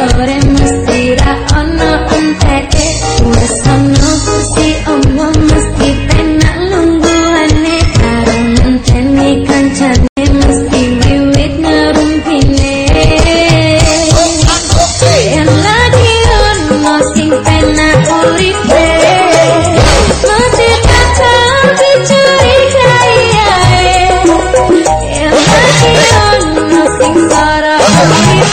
Calvary.